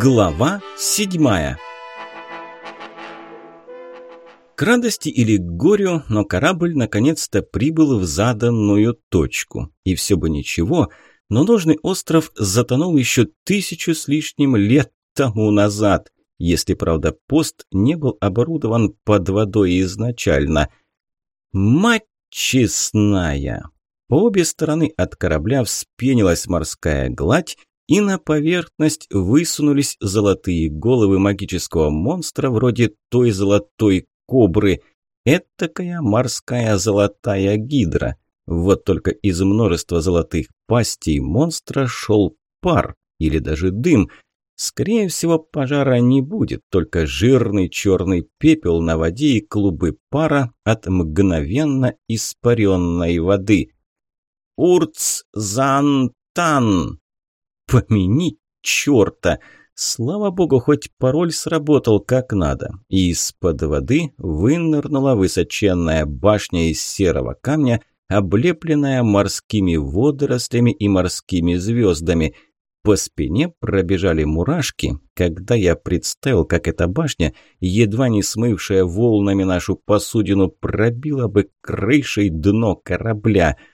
Глава седьмая К радости или к горю, но корабль наконец-то прибыл в заданную точку. И все бы ничего, но нужный остров затонул еще тысячу с лишним лет тому назад, если, правда, пост не был оборудован под водой изначально. Мать честная! По обе стороны от корабля вспенилась морская гладь, и на поверхность высунулись золотые головы магического монстра вроде той золотой кобры. Этакая морская золотая гидра. Вот только из множества золотых пастей монстра шел пар или даже дым. Скорее всего, пожара не будет, только жирный черный пепел на воде и клубы пара от мгновенно испаренной воды. «Урцзантан!» Помяни черта! Слава богу, хоть пароль сработал как надо. И из-под воды вынырнула высоченная башня из серого камня, облепленная морскими водорослями и морскими звездами. По спине пробежали мурашки, когда я представил, как эта башня, едва не смывшая волнами нашу посудину, пробила бы крышей дно корабля –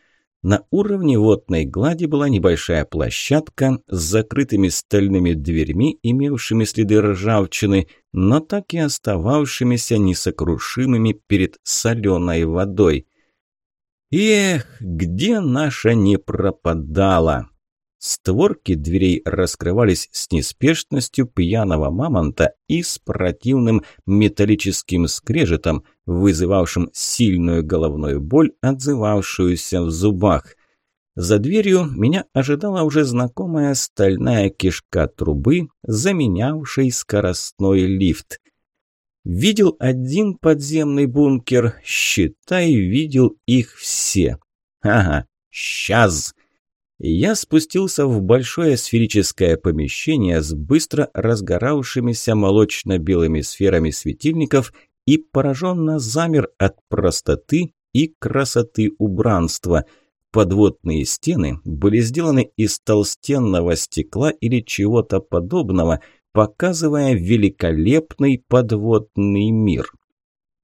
на уровне водной глади была небольшая площадка с закрытыми стальными дверьми, имевшими следы ржавчины, но так и остававшимися несокрушимыми перед соленой водой. Эх, где наша не пропадала! Створки дверей раскрывались с неспешностью пьяного мамонта и с противным металлическим скрежетом, вызывавшим сильную головную боль, отзывавшуюся в зубах. За дверью меня ожидала уже знакомая стальная кишка трубы, заменявшей скоростной лифт. Видел один подземный бункер, считай, видел их все. Ага, сейчас! Я спустился в большое сферическое помещение с быстро разгоравшимися молочно-белыми сферами светильников и пораженно замер от простоты и красоты убранства. Подводные стены были сделаны из толстенного стекла или чего-то подобного, показывая великолепный подводный мир.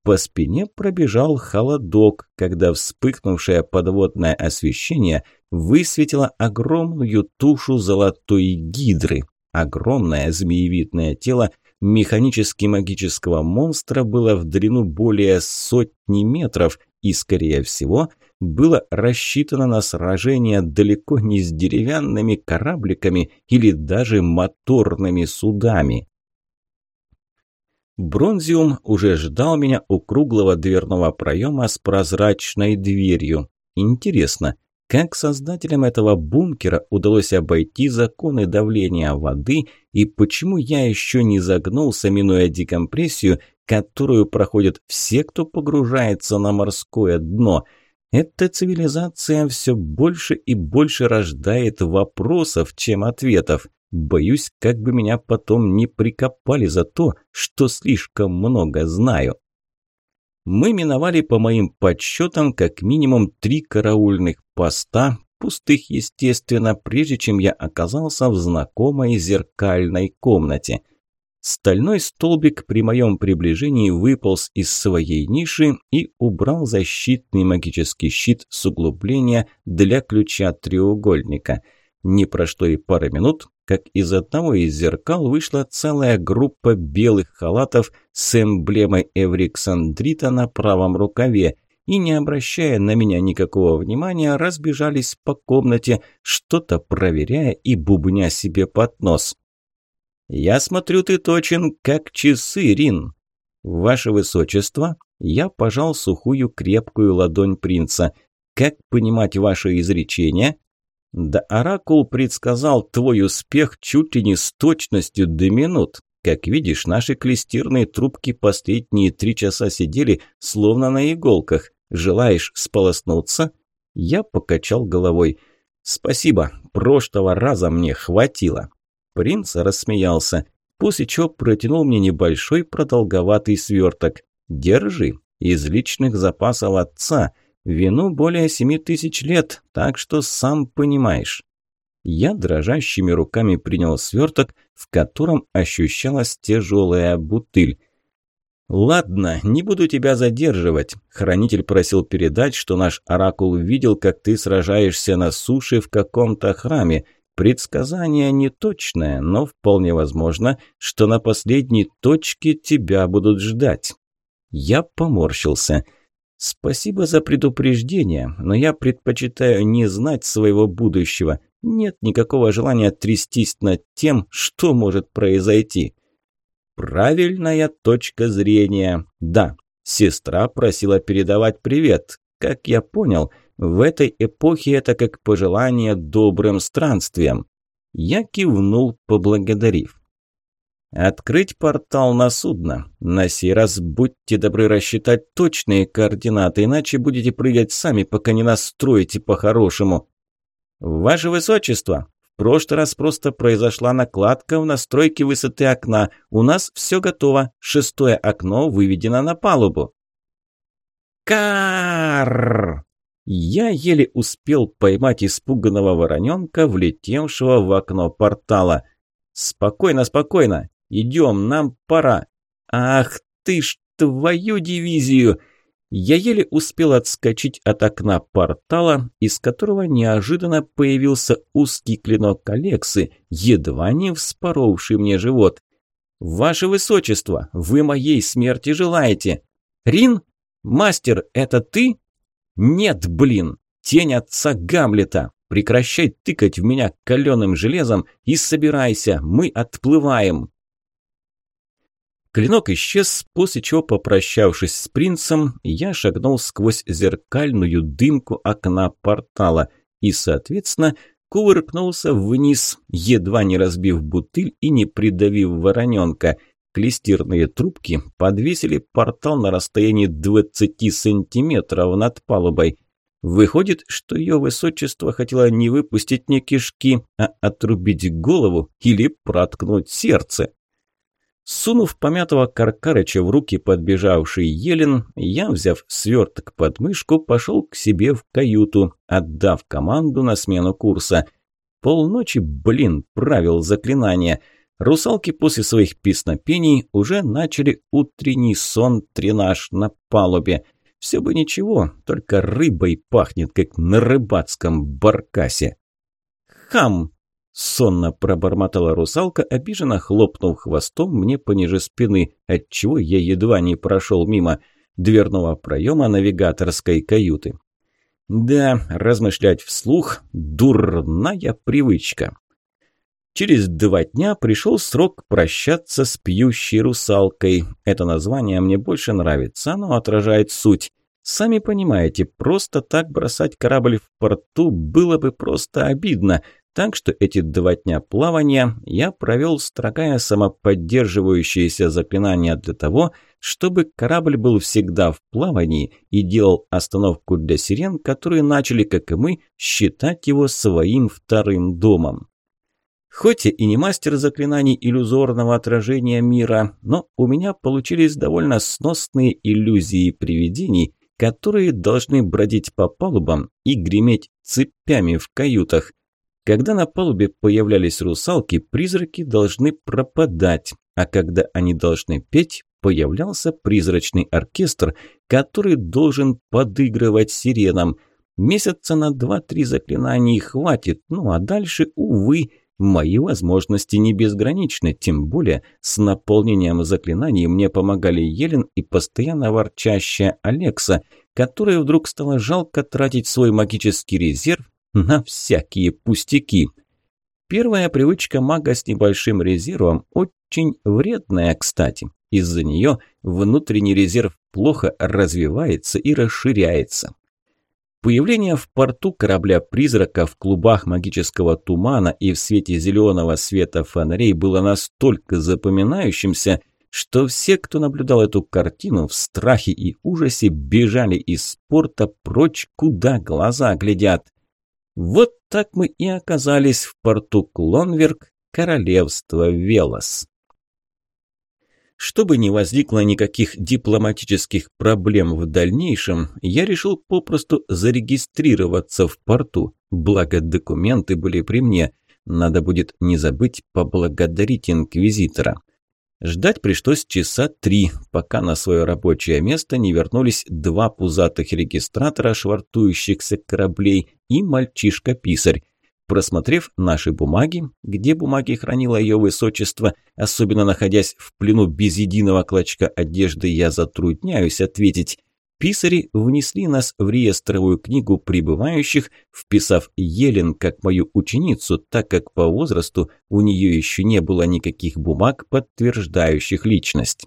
По спине пробежал холодок, когда вспыхнувшее подводное освещение высветило огромную тушу золотой гидры. Огромное змеевидное тело механически-магического монстра было в длину более сотни метров и, скорее всего, было рассчитано на сражение далеко не с деревянными корабликами или даже моторными судами. Бронзиум уже ждал меня у круглого дверного проема с прозрачной дверью. Интересно, как создателям этого бункера удалось обойти законы давления воды и почему я еще не загнулся, минуя декомпрессию, которую проходят все, кто погружается на морское дно. Эта цивилизация все больше и больше рождает вопросов, чем ответов. Боюсь, как бы меня потом не прикопали за то, что слишком много знаю. Мы миновали, по моим подсчетам, как минимум три караульных поста, пустых, естественно, прежде чем я оказался в знакомой зеркальной комнате. Стальной столбик при моем приближении выполз из своей ниши и убрал защитный магический щит с углубления для ключа треугольника. Не прошло и пары минут, как из одного из зеркал вышла целая группа белых халатов с эмблемой Эвриксандрита на правом рукаве и, не обращая на меня никакого внимания, разбежались по комнате, что-то проверяя и бубня себе под нос. «Я смотрю, ты точен, как часы, Рин!» «Ваше Высочество!» Я пожал сухую крепкую ладонь принца. «Как понимать ваше изречение?» Да Оракул предсказал твой успех чуть ли не с точностью до минут. Как видишь, наши клестирные трубки последние три часа сидели, словно на иголках. Желаешь сполоснуться?» Я покачал головой. «Спасибо, прошлого раза мне хватило». Принц рассмеялся, после чего протянул мне небольшой продолговатый сверток. «Держи, из личных запасов отца». Вину более семи тысяч лет, так что сам понимаешь. Я дрожащими руками принял сверток, в котором ощущалась тяжелая бутыль. «Ладно, не буду тебя задерживать. Хранитель просил передать, что наш оракул видел, как ты сражаешься на суше в каком-то храме. Предсказание не точное, но вполне возможно, что на последней точке тебя будут ждать». Я поморщился. «Спасибо за предупреждение, но я предпочитаю не знать своего будущего. Нет никакого желания трястись над тем, что может произойти». Правильная точка зрения. Да, сестра просила передавать привет. Как я понял, в этой эпохе это как пожелание добрым странствиям. Я кивнул, поблагодарив. Открыть портал на судно. На сей раз будьте добры рассчитать точные координаты, иначе будете прыгать сами, пока не настроите по-хорошему. Ваше Высочество, прошлый раз просто произошла накладка в настройке высоты окна. У нас все готово. Шестое окно выведено на палубу. Кар! Я еле успел поймать испуганного вороненка, влетевшего в окно портала. «Спокойно, спокойно! Идем, нам пора!» «Ах ты ж, твою дивизию!» Я еле успел отскочить от окна портала, из которого неожиданно появился узкий клинок Алексы, едва не вспоровший мне живот. «Ваше Высочество, вы моей смерти желаете!» «Рин? Мастер, это ты?» «Нет, блин! Тень отца Гамлета! Прекращай тыкать в меня каленым железом и собирайся, мы отплываем!» Клинок исчез, после чего, попрощавшись с принцем, я шагнул сквозь зеркальную дымку окна портала и, соответственно, кувыркнулся вниз, едва не разбив бутыль и не придавив вороненка. Клестирные трубки подвесили портал на расстоянии 20 сантиметров над палубой. Выходит, что ее высочество хотело не выпустить мне кишки, а отрубить голову или проткнуть сердце. Сунув помятого Каркарыча в руки подбежавший Елен, я, взяв сверток под мышку, пошел к себе в каюту, отдав команду на смену курса. Полночи, блин, правил заклинания. Русалки после своих песнопений уже начали утренний сон-тренаж на палубе. Все бы ничего, только рыбой пахнет, как на рыбацком баркасе. «Хам!» Сонно пробормотала русалка, обиженно хлопнув хвостом мне пониже спины, отчего я едва не прошел мимо дверного проема навигаторской каюты. Да, размышлять вслух – дурная привычка. Через два дня пришел срок прощаться с пьющей русалкой. Это название мне больше нравится, оно отражает суть. Сами понимаете, просто так бросать корабль в порту было бы просто обидно – так что эти два дня плавания я провел, строгая самоподдерживающиеся заклинания для того, чтобы корабль был всегда в плавании и делал остановку для сирен, которые начали, как и мы, считать его своим вторым домом. Хоть и не мастер заклинаний иллюзорного отражения мира, но у меня получились довольно сносные иллюзии привидений, которые должны бродить по палубам и греметь цепями в каютах. Когда на палубе появлялись русалки, призраки должны пропадать, а когда они должны петь, появлялся призрачный оркестр, который должен подыгрывать сиренам. Месяца на два-три заклинаний хватит, ну а дальше, увы, мои возможности не безграничны, тем более с наполнением заклинаний мне помогали Елен и постоянно ворчащая Алекса, которая вдруг стало жалко тратить свой магический резерв на всякие пустяки. Первая привычка мага с небольшим резервом очень вредная, кстати. Из-за нее внутренний резерв плохо развивается и расширяется. Появление в порту корабля-призрака в клубах магического тумана и в свете зеленого света фонарей было настолько запоминающимся, что все, кто наблюдал эту картину, в страхе и ужасе бежали из порта прочь, куда глаза глядят. Вот так мы и оказались в порту Клонверк, королевство Велос. Чтобы не возникло никаких дипломатических проблем в дальнейшем, я решил попросту зарегистрироваться в порту, благо документы были при мне. Надо будет не забыть поблагодарить инквизитора. Ждать пришлось часа три, пока на свое рабочее место не вернулись два пузатых регистратора швартующихся кораблей и мальчишка-писарь. Просмотрев наши бумаги, где бумаги хранило ее высочество, особенно находясь в плену без единого клочка одежды, я затрудняюсь ответить. Писари внесли нас в реестровую книгу прибывающих, вписав Елен как мою ученицу, так как по возрасту у нее еще не было никаких бумаг, подтверждающих личность.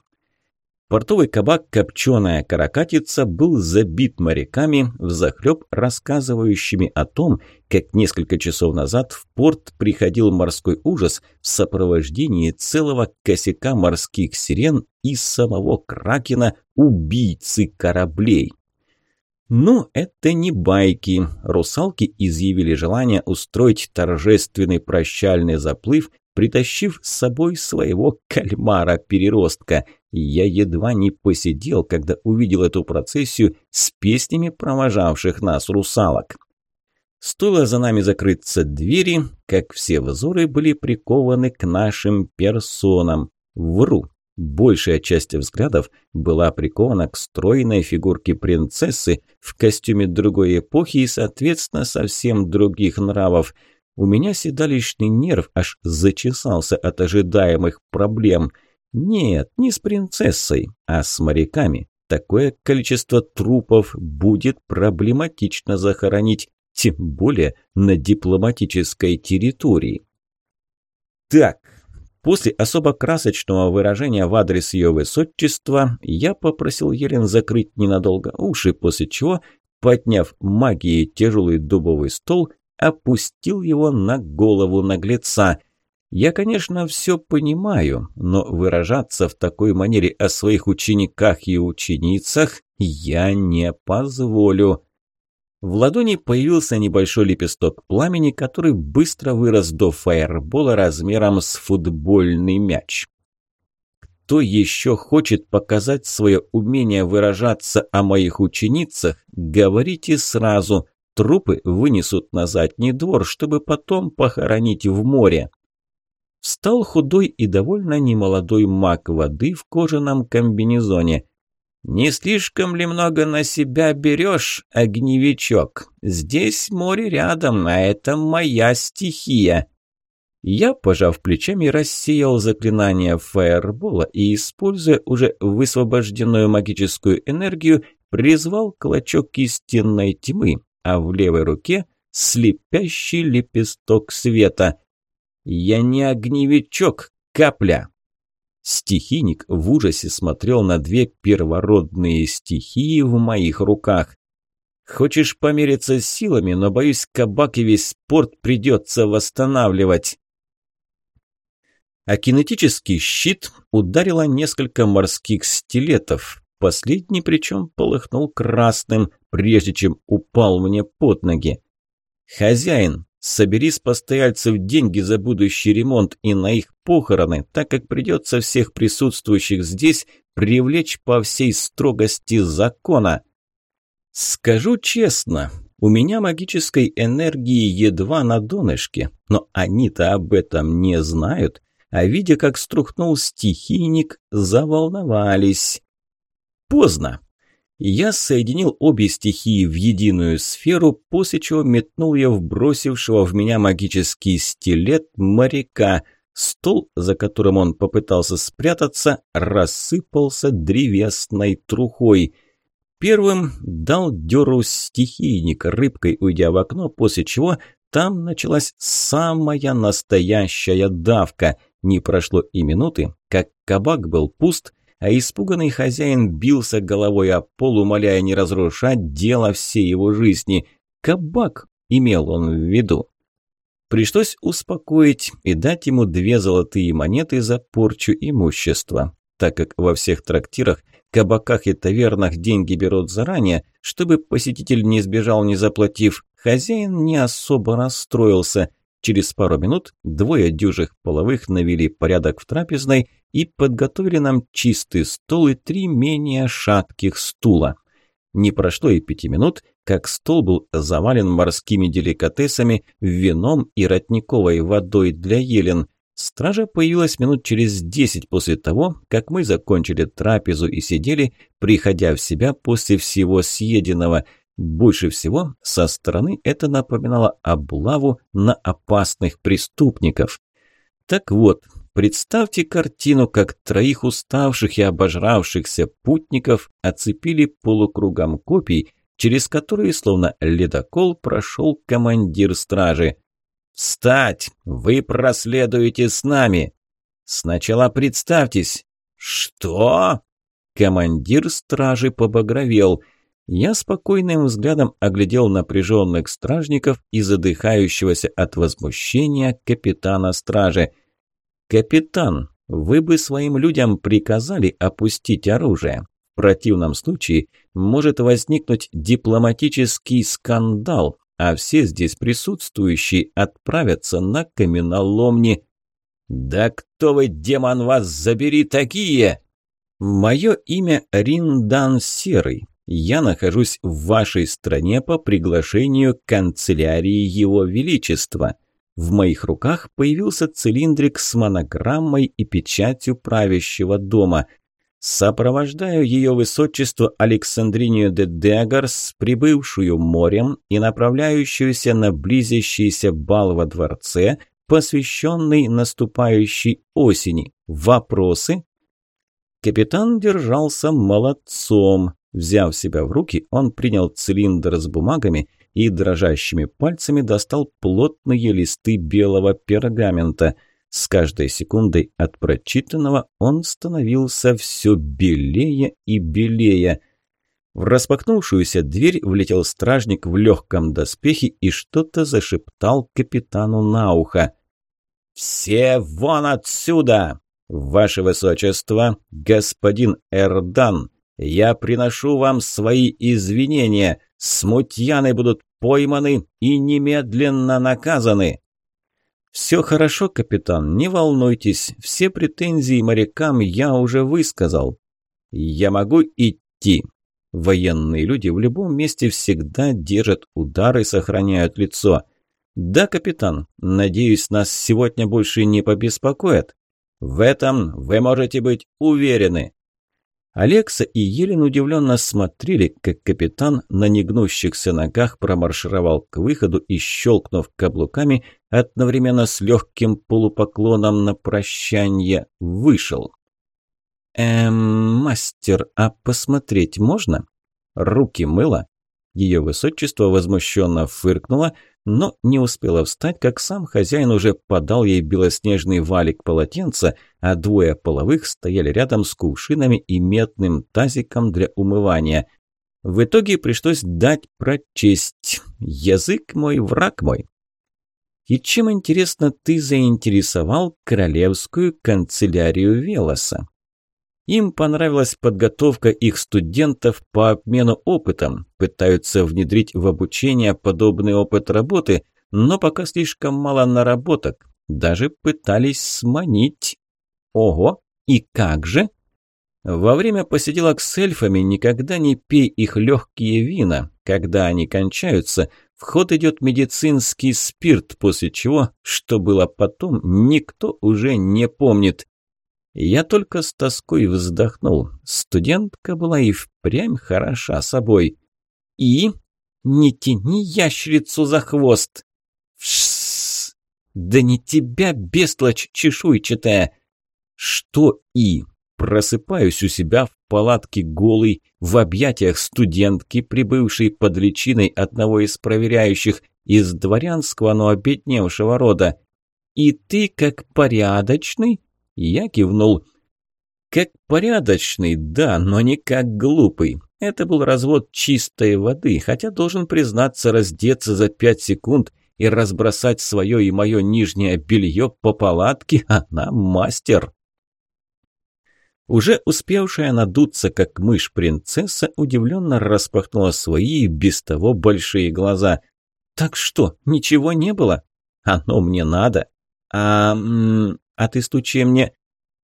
Портовый кабак «Копченая каракатица» был забит моряками, взахлеб рассказывающими о том, как несколько часов назад в порт приходил морской ужас в сопровождении целого косяка морских сирен и самого Кракена, убийцы кораблей. Ну, это не байки. Русалки изъявили желание устроить торжественный прощальный заплыв притащив с собой своего кальмара-переростка. Я едва не посидел, когда увидел эту процессию с песнями провожавших нас русалок. Стоило за нами закрыться двери, как все взоры были прикованы к нашим персонам. Вру. Большая часть взглядов была прикована к стройной фигурке принцессы в костюме другой эпохи и, соответственно, совсем других нравов – у меня седалищный нерв аж зачесался от ожидаемых проблем. Нет, не с принцессой, а с моряками. Такое количество трупов будет проблематично захоронить, тем более на дипломатической территории. Так, после особо красочного выражения в адрес ее высочества, я попросил Елен закрыть ненадолго уши, после чего, подняв магией тяжелый дубовый стол, опустил его на голову наглеца. Я, конечно, все понимаю, но выражаться в такой манере о своих учениках и ученицах я не позволю. В ладони появился небольшой лепесток пламени, который быстро вырос до фаербола размером с футбольный мяч. Кто еще хочет показать свое умение выражаться о моих ученицах, говорите сразу. Трупы вынесут на задний двор, чтобы потом похоронить в море. Встал худой и довольно немолодой маг воды в кожаном комбинезоне. «Не слишком ли много на себя берешь, огневичок? Здесь море рядом, а это моя стихия». Я, пожав плечами, рассеял заклинание фаербола и, используя уже высвобожденную магическую энергию, призвал клочок истинной тьмы, а в левой руке слепящий лепесток света. «Я не огневичок, капля!» Стихийник в ужасе смотрел на две первородные стихии в моих руках. «Хочешь помериться с силами, но, боюсь, кабак и весь спорт придется восстанавливать». А кинетический щит ударило несколько морских стилетов. Последний причем полыхнул красным, прежде чем упал мне под ноги. «Хозяин, собери с постояльцев деньги за будущий ремонт и на их похороны, так как придется всех присутствующих здесь привлечь по всей строгости закона». «Скажу честно, у меня магической энергии едва на донышке, но они-то об этом не знают, а видя, как струхнул стихийник, заволновались. Поздно. Я соединил обе стихии в единую сферу, после чего метнул ее в бросившего в меня магический стилет моряка. Стол, за которым он попытался спрятаться, рассыпался древесной трухой. Первым дал дёру стихийник, рыбкой уйдя в окно, после чего там началась самая настоящая давка. Не прошло и минуты, как кабак был пуст – а испуганный хозяин бился головой о пол, умоляя не разрушать дело всей его жизни. Кабак имел он в виду. Пришлось успокоить и дать ему две золотые монеты за порчу имущества, так как во всех трактирах, кабаках и тавернах деньги берут заранее, чтобы посетитель не сбежал, не заплатив, хозяин не особо расстроился. Через пару минут двое дюжих половых навели порядок в трапезной и подготовили нам чистый стол и три менее шатких стула. Не прошло и пяти минут, как стол был завален морскими деликатесами, вином и родниковой водой для елен. Стража появилась минут через десять после того, как мы закончили трапезу и сидели, приходя в себя после всего съеденного. Больше всего со стороны это напоминало облаву на опасных преступников. Так вот, Представьте картину, как троих уставших и обожравшихся путников оцепили полукругом копий, через которые, словно ледокол, прошел командир стражи. «Встать! Вы проследуете с нами!» «Сначала представьтесь!» «Что?» Командир стражи побагровел. Я спокойным взглядом оглядел напряженных стражников и задыхающегося от возмущения капитана стражи – «Капитан, вы бы своим людям приказали опустить оружие. В противном случае может возникнуть дипломатический скандал, а все здесь присутствующие отправятся на каменоломни». «Да кто вы, демон, вас забери такие!» «Мое имя Риндан Серый. Я нахожусь в вашей стране по приглашению канцелярии Его Величества. В моих руках появился цилиндрик с монограммой и печатью правящего дома. Сопровождаю ее высочество Александринию де Дегарс, прибывшую морем и направляющуюся на близящийся бал во дворце, посвященный наступающей осени. Вопросы? Капитан держался молодцом. Взяв себя в руки, он принял цилиндр с бумагами – и дрожащими пальцами достал плотные листы белого пергамента. С каждой секундой от прочитанного он становился все белее и белее. В распахнувшуюся дверь влетел стражник в легком доспехе и что-то зашептал капитану на ухо. «Все вон отсюда! Ваше Высочество, господин Эрдан, я приношу вам свои извинения. Смутьяны будут пойманы и немедленно наказаны. Все хорошо, капитан, не волнуйтесь. Все претензии морякам я уже высказал. Я могу идти. Военные люди в любом месте всегда держат удар и сохраняют лицо. Да, капитан, надеюсь, нас сегодня больше не побеспокоят. В этом вы можете быть уверены. Алекса и Елен удивленно смотрели, как капитан на негнущихся ногах промаршировал к выходу и, щелкнув каблуками, одновременно с легким полупоклоном на прощание вышел. «Эм, мастер, а посмотреть можно?» «Руки мыло?» Ее высочество возмущенно фыркнуло, но не успела встать, как сам хозяин уже подал ей белоснежный валик полотенца, а двое половых стояли рядом с кувшинами и медным тазиком для умывания. В итоге пришлось дать прочесть «Язык мой, враг мой». И чем, интересно, ты заинтересовал королевскую канцелярию Велоса? Им понравилась подготовка их студентов по обмену опытом, пытаются внедрить в обучение подобный опыт работы, но пока слишком мало наработок, даже пытались сманить. Ого, и как же? Во время посиделок с эльфами никогда не пей их легкие вина. Когда они кончаются, в ход идет медицинский спирт, после чего, что было потом, никто уже не помнит. Я только с тоской вздохнул. Студентка была и впрямь хороша собой. И... Не тяни ящерицу за хвост! Вшсс! Да не тебя, бестлочь чешуйчатая! Что и? Просыпаюсь у себя в палатке голый, в объятиях студентки, прибывшей под личиной одного из проверяющих, из дворянского, но обедневшего рода. И ты, как порядочный, я кивнул. Как порядочный, да, но не как глупый. Это был развод чистой воды, хотя, должен признаться, раздеться за пять секунд и разбросать свое и мое нижнее белье по палатке, она мастер. Уже успевшая надуться, как мышь принцесса, удивленно распахнула свои без того большие глаза. «Так что, ничего не было? Оно мне надо. А, а ты стучи мне...»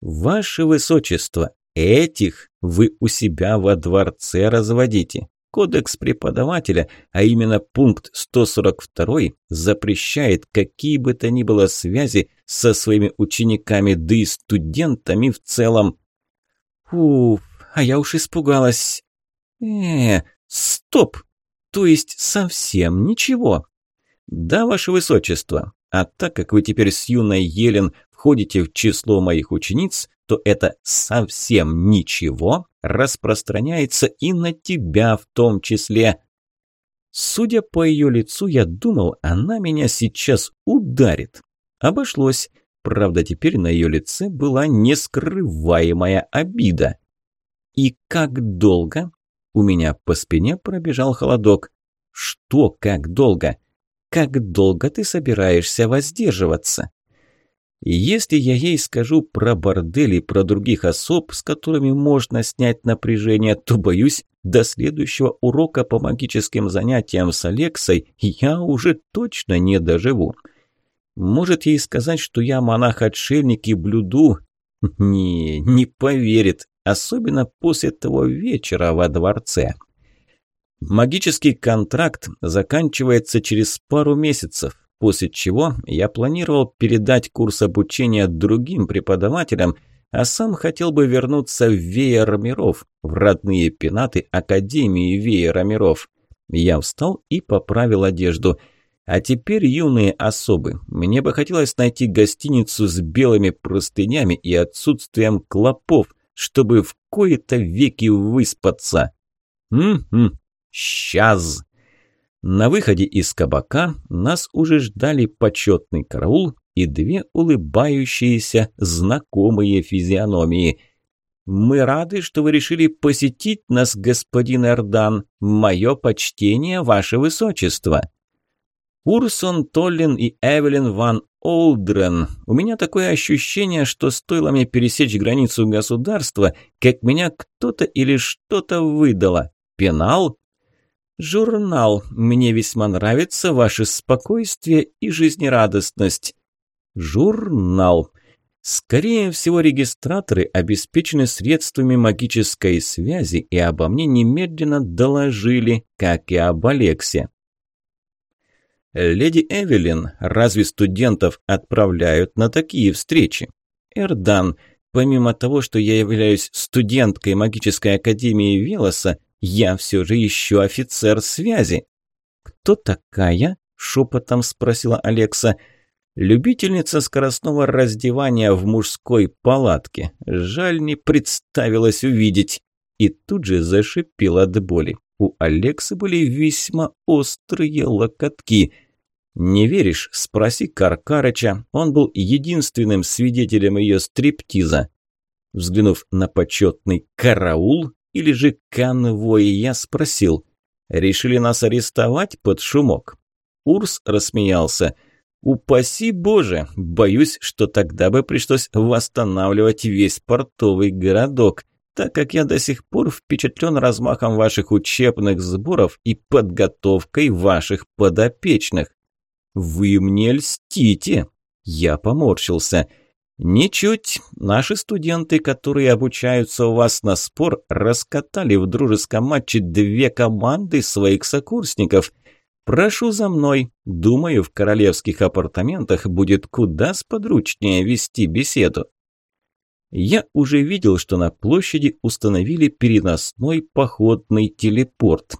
Ваше Высочество, этих вы у себя во дворце разводите. Кодекс преподавателя, а именно пункт 142, запрещает какие бы то ни было связи со своими учениками, да и студентами в целом. Уф, а я уж испугалась. Э, стоп! То есть совсем ничего? Да, ваше высочество. А так как вы теперь с юной Елен входите в число моих учениц, то это совсем ничего распространяется и на тебя в том числе. Судя по ее лицу, я думал, она меня сейчас ударит. Обошлось. Правда, теперь на ее лице была нескрываемая обида. «И как долго?» У меня по спине пробежал холодок. «Что как долго? Как долго ты собираешься воздерживаться?» Если я ей скажу про бордель и про других особ, с которыми можно снять напряжение, то, боюсь, до следующего урока по магическим занятиям с Алексой я уже точно не доживу. Может ей сказать, что я монах-отшельник и блюду? Не, не поверит, особенно после того вечера во дворце. Магический контракт заканчивается через пару месяцев после чего я планировал передать курс обучения другим преподавателям, а сам хотел бы вернуться в Веер миров, в родные пенаты Академии Веера миров. Я встал и поправил одежду. А теперь, юные особы, мне бы хотелось найти гостиницу с белыми простынями и отсутствием клопов, чтобы в кои-то веки выспаться. М-м, сейчас. На выходе из кабака нас уже ждали почетный караул и две улыбающиеся знакомые физиономии. «Мы рады, что вы решили посетить нас, господин Эрдан. Мое почтение, ваше высочество!» Урсон Толлин и Эвелин ван Олдрен. У меня такое ощущение, что стоило мне пересечь границу государства, как меня кто-то или что-то выдало. Пенал? «Журнал. Мне весьма нравится ваше спокойствие и жизнерадостность». «Журнал». Скорее всего, регистраторы обеспечены средствами магической связи и обо мне немедленно доложили, как и об Алексе. «Леди Эвелин, разве студентов отправляют на такие встречи?» «Эрдан, помимо того, что я являюсь студенткой магической академии Велоса, я все же еще офицер связи». «Кто такая?» – шепотом спросила Алекса. «Любительница скоростного раздевания в мужской палатке. Жаль, не представилось увидеть». И тут же зашипел от боли. У Алексы были весьма острые локотки. «Не веришь?» – спроси Каркарыча. Он был единственным свидетелем ее стриптиза. Взглянув на почетный караул, или же конвой, я спросил. Решили нас арестовать под шумок? Урс рассмеялся. «Упаси Боже! Боюсь, что тогда бы пришлось восстанавливать весь портовый городок, так как я до сих пор впечатлен размахом ваших учебных сборов и подготовкой ваших подопечных. Вы мне льстите!» Я поморщился. «Ничуть. Наши студенты, которые обучаются у вас на спор, раскатали в дружеском матче две команды своих сокурсников. Прошу за мной. Думаю, в королевских апартаментах будет куда сподручнее вести беседу». Я уже видел, что на площади установили переносной походный телепорт.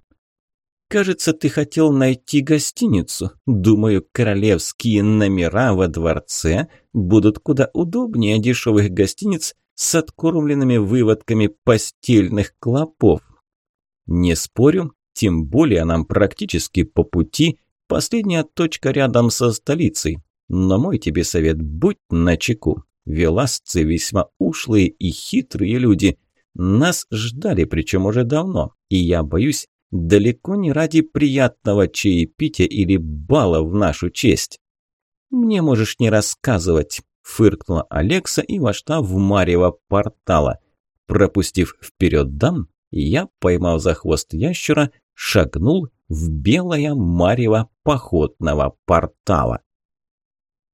Кажется, ты хотел найти гостиницу. Думаю, королевские номера во дворце будут куда удобнее дешевых гостиниц с откормленными выводками постельных клопов. Не спорю, тем более нам практически по пути последняя точка рядом со столицей. Но мой тебе совет, будь начеку. Веласцы весьма ушлые и хитрые люди. Нас ждали, причем уже давно, и я боюсь, далеко не ради приятного чаепития или бала в нашу честь. «Мне можешь не рассказывать», – фыркнула Алекса и вошла в марево портала. Пропустив вперед дам, я, поймав за хвост ящера, шагнул в белое марево походного портала.